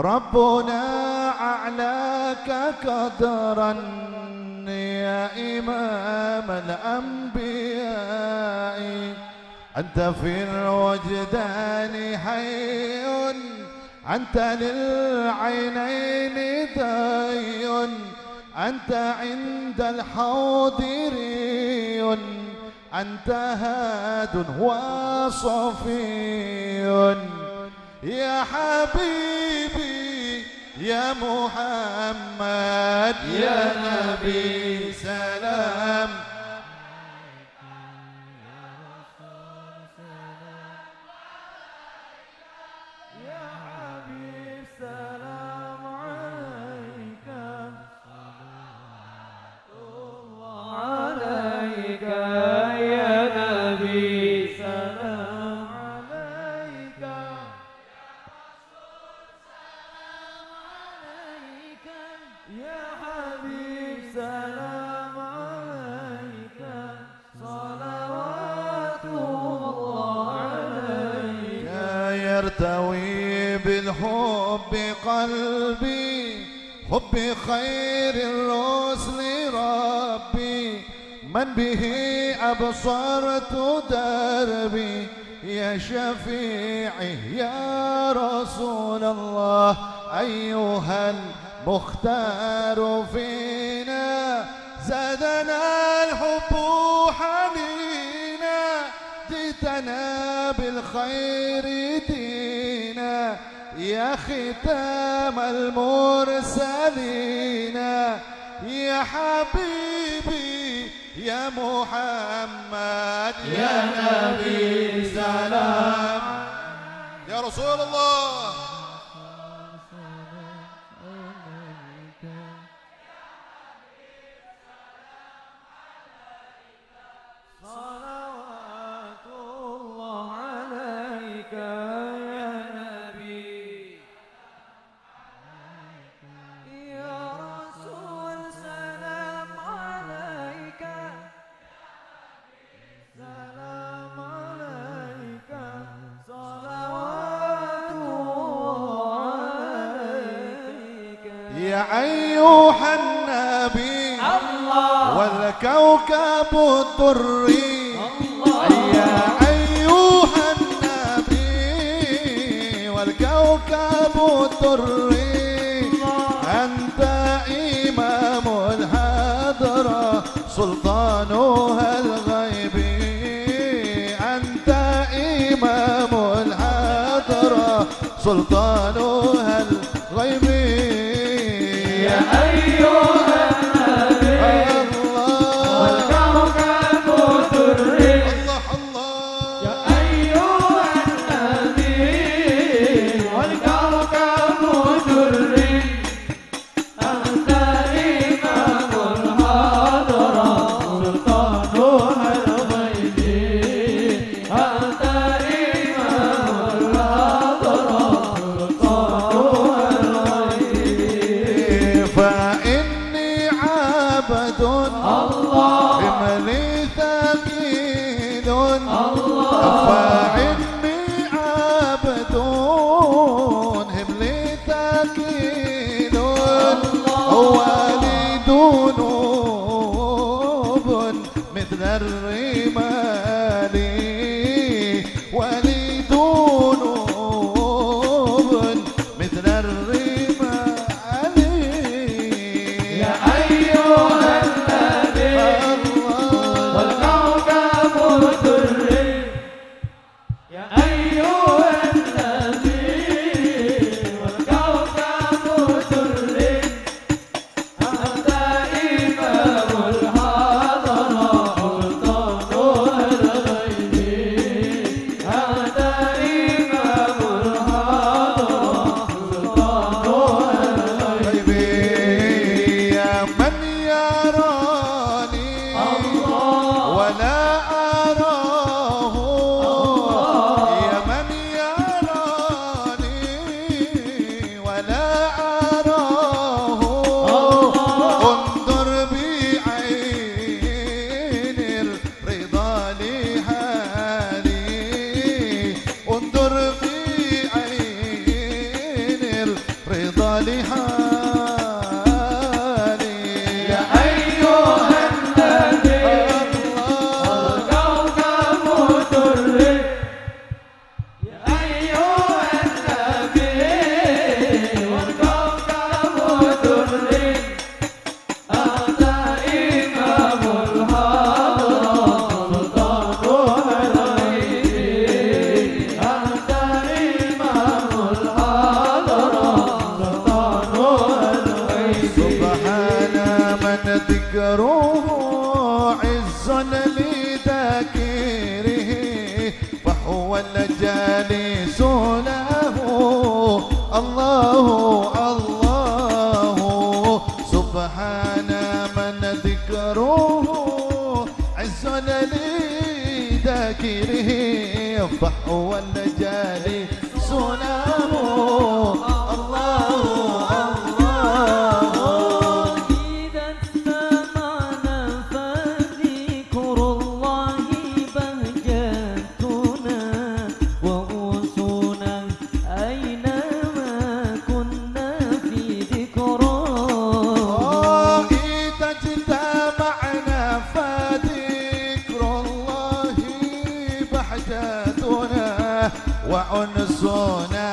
ربنا أعلاك قدرا يا إمام الأنبياء. أنت في الوجدان حي أنت للعينين دي أنت عند الحاضرين أنت هاد وصفي. يا حبيبي يا محمد يا نبي سلام. قلبي حب خير الرسل ربي. من به أبصرت دربي يا شفيعي يا رسول الله. أيها المختار فينا زادنا الحب حنينا. جئتنا بالخير دينا يا ختام المرسلين. يا حبيبي يا محمد يا نبي سلام يا رسول الله. أيها النبي الله. والكوكب الدري. يا أيها النبي والكوكب الدري. أنت إمام الهدرة سلطانها وأنسنا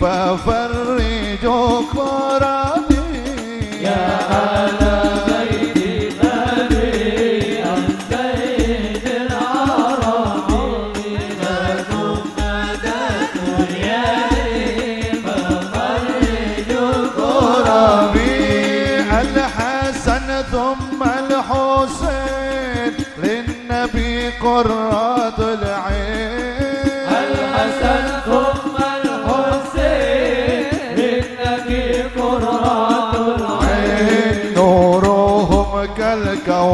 ففرجوا كربي يا على بيت النبي السيد العربي لكم مدد يدي ففرجوا كربي الحسن ثم الحسين للنبي قرة العين. الحسن ثم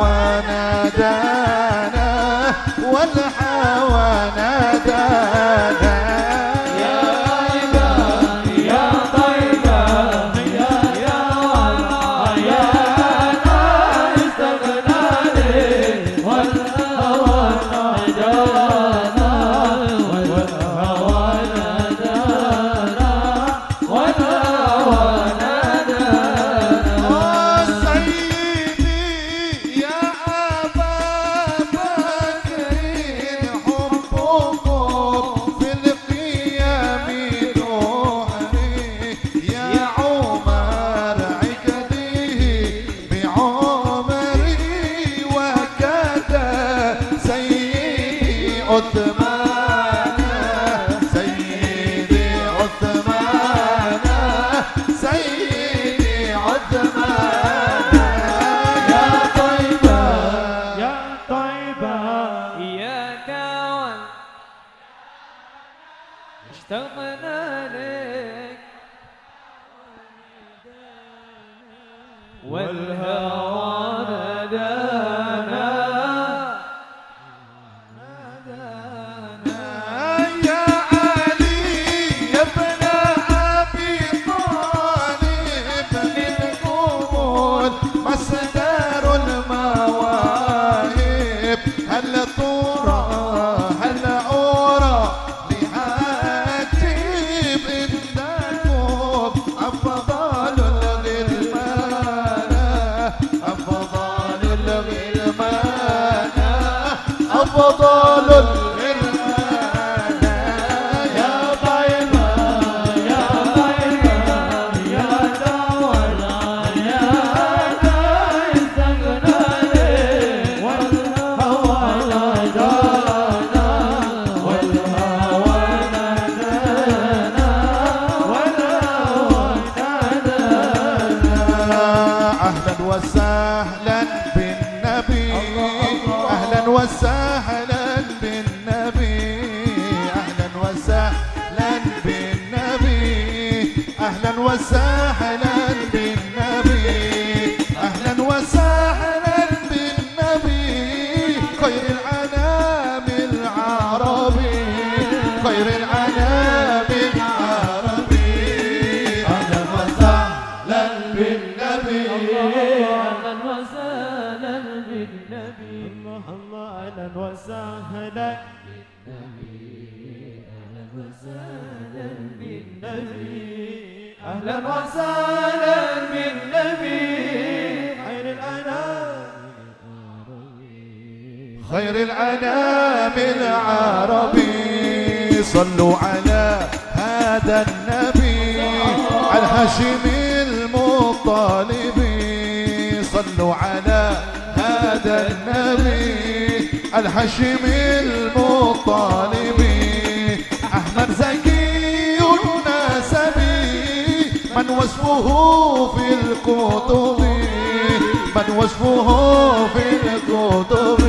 ونادانا والحمد وسهلا بالنبي. أهلا وسهلا بالنبي. بالنبي الله الله أهلا وسهلا أهلا وسهلا بالنبي أهلا وسهلا بالنبي خير الأنام خير العنام العربي. صلوا على هذا النبي الهاشمي المطالبي الهاشمي المطالبي. أحمد زكي النسبي من وصفه في الكتب؟ من وصفه في الكتب؟